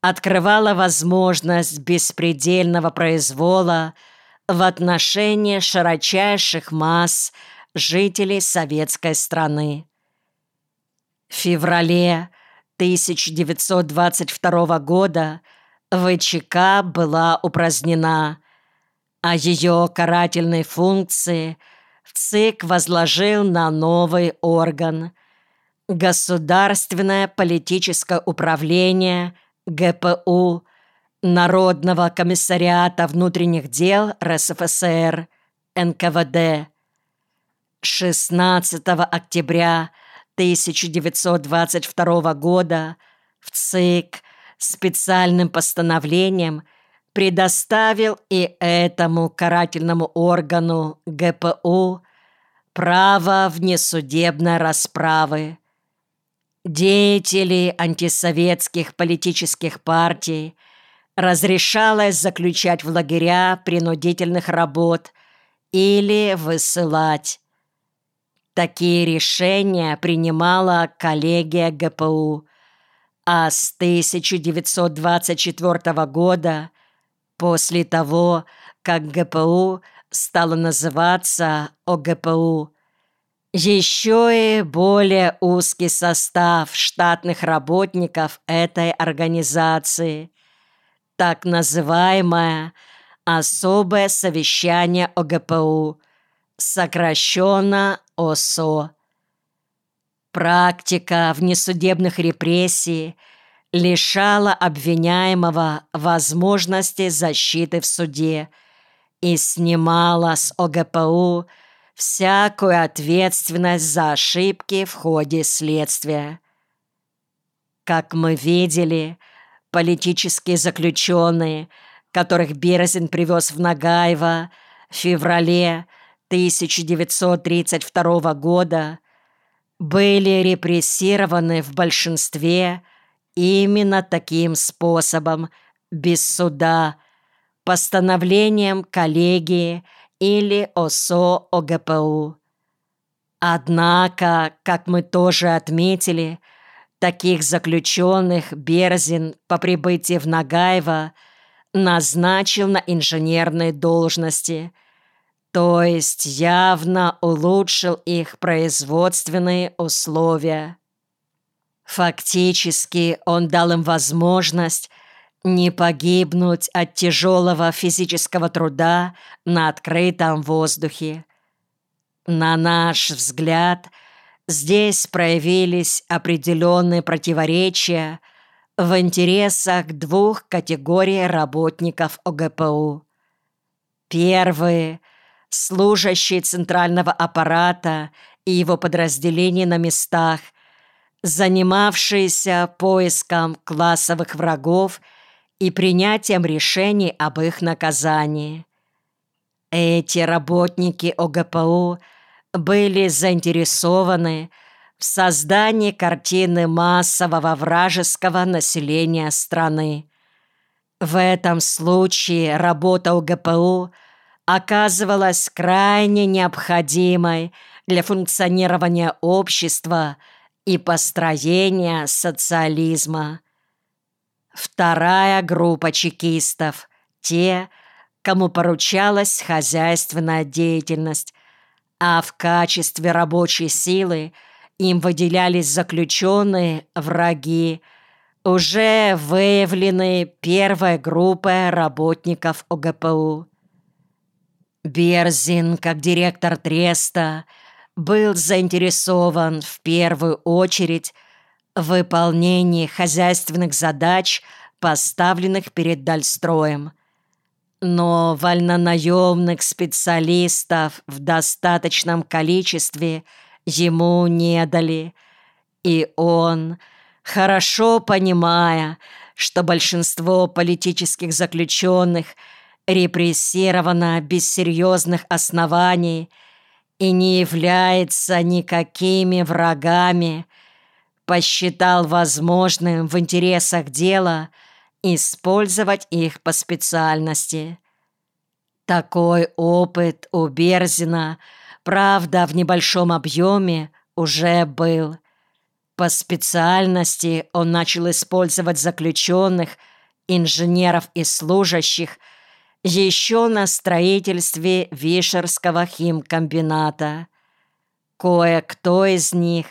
открывала возможность беспредельного произвола в отношении широчайших масс жителей советской страны. В феврале 1922 года ВЧК была упразднена, а ее карательные функции ЦИК возложил на новый орган – Государственное политическое управление ГПУ Народного комиссариата внутренних дел РСФСР НКВД 16 октября 1922 года в ЦИК специальным постановлением предоставил и этому карательному органу ГПУ право внесудебной расправы. Деятелей антисоветских политических партий разрешалось заключать в лагеря принудительных работ или высылать. Такие решения принимала коллегия ГПУ, а с 1924 года, после того, как ГПУ стало называться ОГПУ, еще и более узкий состав штатных работников этой организации, так называемое «Особое совещание ОГПУ», сокращенно ОСО. Практика внесудебных репрессий лишала обвиняемого возможности защиты в суде и снимала с ОГПУ всякую ответственность за ошибки в ходе следствия. Как мы видели, политические заключенные, которых Березин привез в Нагаево в феврале 1932 года, были репрессированы в большинстве именно таким способом, без суда, постановлением коллегии или ОСО ОГПУ. Однако, как мы тоже отметили, таких заключенных Берзин по прибытии в Нагаево назначил на инженерные должности, то есть явно улучшил их производственные условия. Фактически он дал им возможность не погибнуть от тяжелого физического труда на открытом воздухе. На наш взгляд, здесь проявились определенные противоречия в интересах двух категорий работников ОГПУ. Первые – служащие центрального аппарата и его подразделений на местах, занимавшиеся поиском классовых врагов – и принятием решений об их наказании. Эти работники ОГПУ были заинтересованы в создании картины массового вражеского населения страны. В этом случае работа ОГПУ оказывалась крайне необходимой для функционирования общества и построения социализма. Вторая группа чекистов – те, кому поручалась хозяйственная деятельность, а в качестве рабочей силы им выделялись заключенные враги, уже выявленные первой группой работников ОГПУ. Берзин, как директор Треста, был заинтересован в первую очередь выполнении хозяйственных задач, поставленных перед Дальстроем. Но вольнонаемных специалистов в достаточном количестве ему не дали, и он, хорошо понимая, что большинство политических заключенных репрессировано без серьезных оснований и не является никакими врагами, посчитал возможным в интересах дела использовать их по специальности. Такой опыт у Берзина, правда, в небольшом объеме уже был. По специальности он начал использовать заключенных, инженеров и служащих еще на строительстве Вишерского химкомбината. Кое-кто из них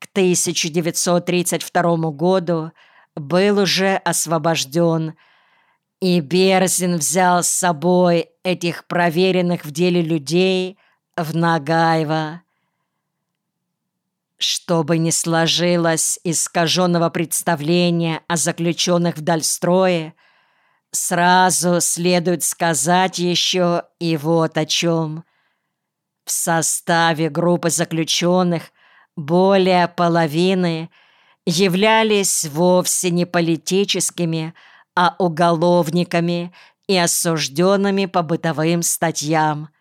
к 1932 году был уже освобожден, и Берзин взял с собой этих проверенных в деле людей в Нагаево. Чтобы не сложилось искаженного представления о заключенных в Дальстрое, сразу следует сказать еще и вот о чем. В составе группы заключенных более половины являлись вовсе не политическими, а уголовниками и осужденными по бытовым статьям –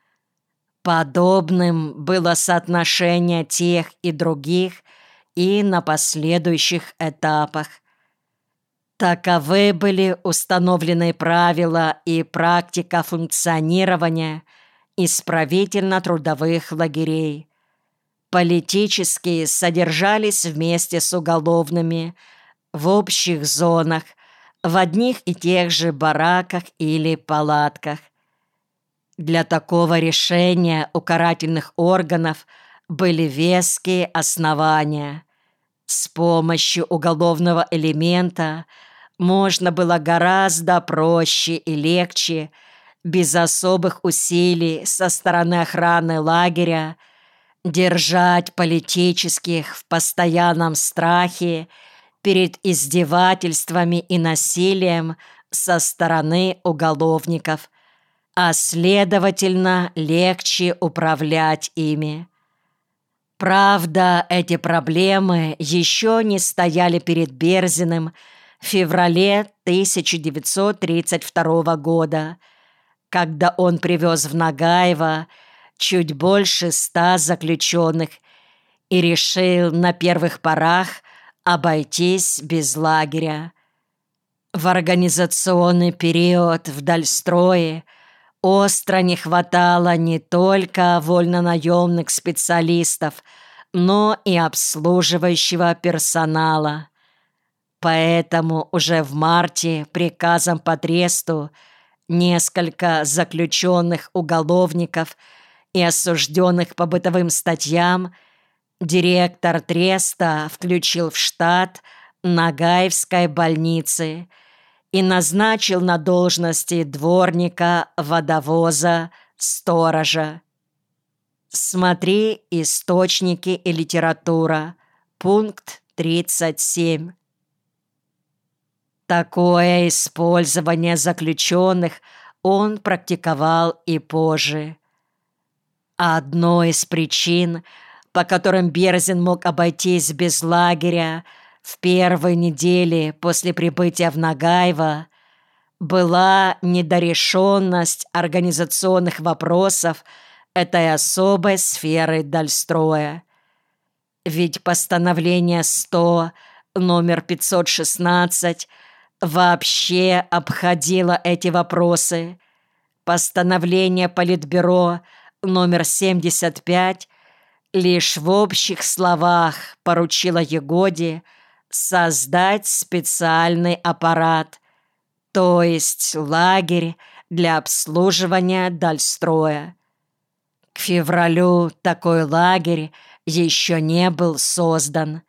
Подобным было соотношение тех и других и на последующих этапах. Таковы были установленные правила и практика функционирования исправительно-трудовых лагерей. Политические содержались вместе с уголовными в общих зонах, в одних и тех же бараках или палатках. Для такого решения у карательных органов были веские основания. С помощью уголовного элемента можно было гораздо проще и легче, без особых усилий со стороны охраны лагеря, держать политических в постоянном страхе перед издевательствами и насилием со стороны уголовников – а следовательно, легче управлять ими. Правда, эти проблемы еще не стояли перед Берзиным в феврале 1932 года, когда он привез в Нагаево чуть больше ста заключенных и решил на первых порах обойтись без лагеря. В организационный период в Дальстрое – Остро не хватало не только вольнонаемных специалистов, но и обслуживающего персонала. Поэтому уже в марте приказом по тресту несколько заключенных уголовников и осужденных по бытовым статьям директор треста включил в штат Нагаевской больницы – и назначил на должности дворника, водовоза, сторожа. Смотри источники и литература. Пункт 37. Такое использование заключенных он практиковал и позже. Одной из причин, по которым Берзин мог обойтись без лагеря, в первой неделе после прибытия в Нагаево была недорешенность организационных вопросов этой особой сферы Дальстроя. Ведь постановление 100, номер 516, вообще обходило эти вопросы. Постановление Политбюро номер 75 лишь в общих словах поручило Егоде создать специальный аппарат, то есть лагерь для обслуживания Дальстроя. К февралю такой лагерь еще не был создан.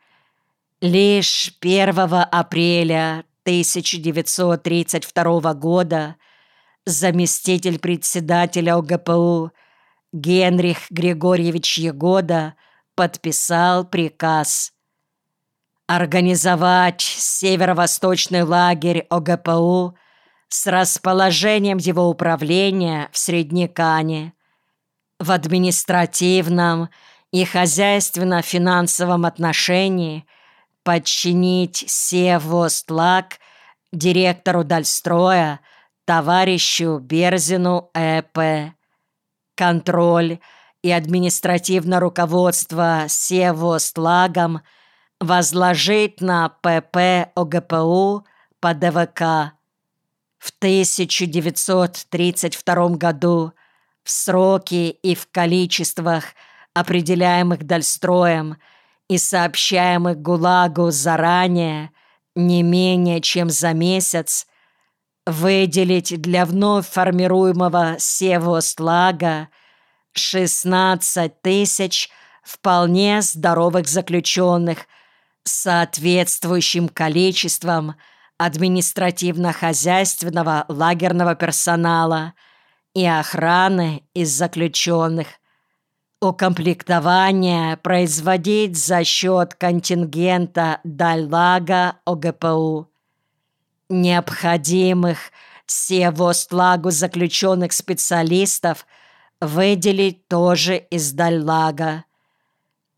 Лишь 1 апреля 1932 года заместитель председателя ОГПУ Генрих Григорьевич Егода подписал приказ – организовать северо-восточный лагерь ОГПУ с расположением его управления в Среднекане, в административном и хозяйственно-финансовом отношении подчинить Севостлаг директору Дальстроя товарищу Берзину Э.П. Контроль и административное руководство Севостлагом – возложить на ПП ОГПУ по ДВК. В 1932 году в сроки и в количествах, определяемых Дальстроем, и сообщаемых ГУЛАГу заранее, не менее чем за месяц, выделить для вновь формируемого Севостлага 16 тысяч вполне здоровых заключенных с соответствующим количеством административно-хозяйственного лагерного персонала и охраны из заключенных. Укомплектование производить за счет контингента Дальлага ОГПУ. Необходимых Севостлагу заключенных специалистов выделить тоже из Дальлага.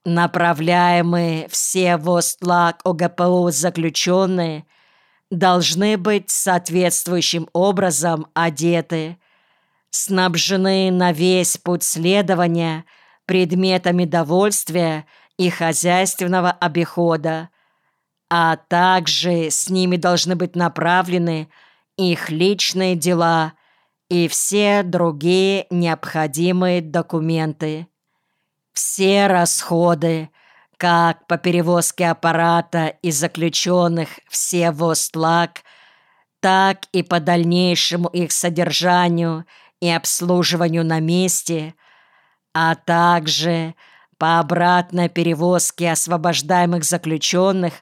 Направляемые в Севостлаг ОГПУ заключенные должны быть соответствующим образом одеты, снабжены на весь путь следования – предметами довольствия и хозяйственного обихода, а также с ними должны быть направлены их личные дела и все другие необходимые документы. Все расходы, как по перевозке аппарата и заключенных в Севостлак, так и по дальнейшему их содержанию и обслуживанию на месте – а также по обратной перевозке освобождаемых заключенных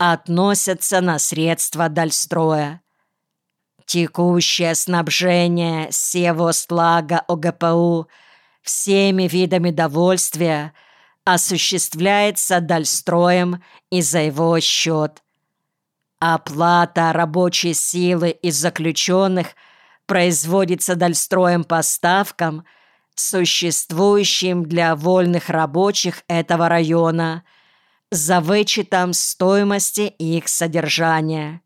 относятся на средства Дальстроя. Текущее снабжение Севостлага ОГПУ всеми видами довольствия осуществляется Дальстроем и за его счет. Оплата рабочей силы из заключенных производится Дальстроем по ставкам – существующим для вольных рабочих этого района, за вычетом стоимости их содержания.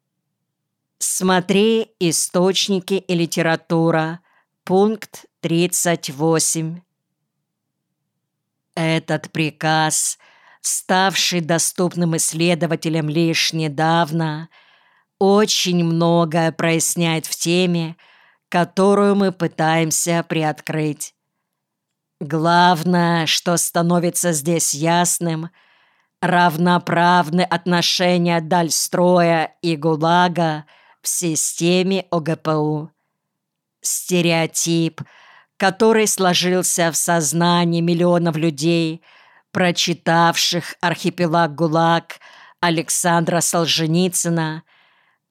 Смотри «Источники и литература», пункт 38. Этот приказ, ставший доступным исследователям лишь недавно, очень многое проясняет в теме, которую мы пытаемся приоткрыть. Главное, что становится здесь ясным, равноправны отношения Дальстроя и ГУЛАГа в системе ОГПУ. Стереотип, который сложился в сознании миллионов людей, прочитавших «Архипелаг ГУЛАГ» Александра Солженицына,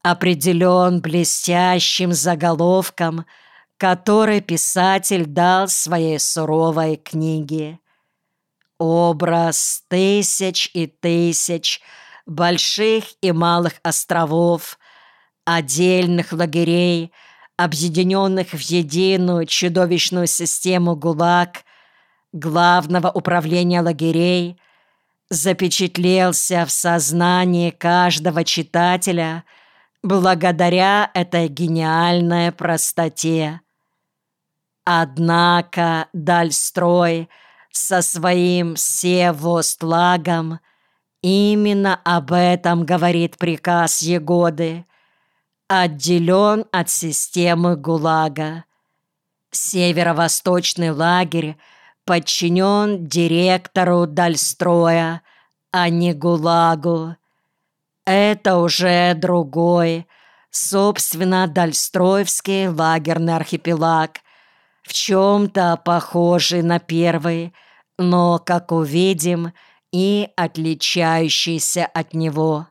определен блестящим заголовком – который писатель дал своей суровой книге. Образ тысяч и тысяч больших и малых островов, отдельных лагерей, объединенных в единую чудовищную систему ГУЛАГ, главного управления лагерей, запечатлелся в сознании каждого читателя благодаря этой гениальной простоте. Однако Дальстрой со своим Севостлагом именно об этом говорит приказ Егоды, отделен от системы ГУЛАГа. Северо-восточный лагерь подчинен директору Дальстроя, а не ГУЛАГу. Это уже другой, собственно, Дальстроевский лагерный архипелаг, в чем-то похожий на первый, но, как увидим, и отличающийся от него.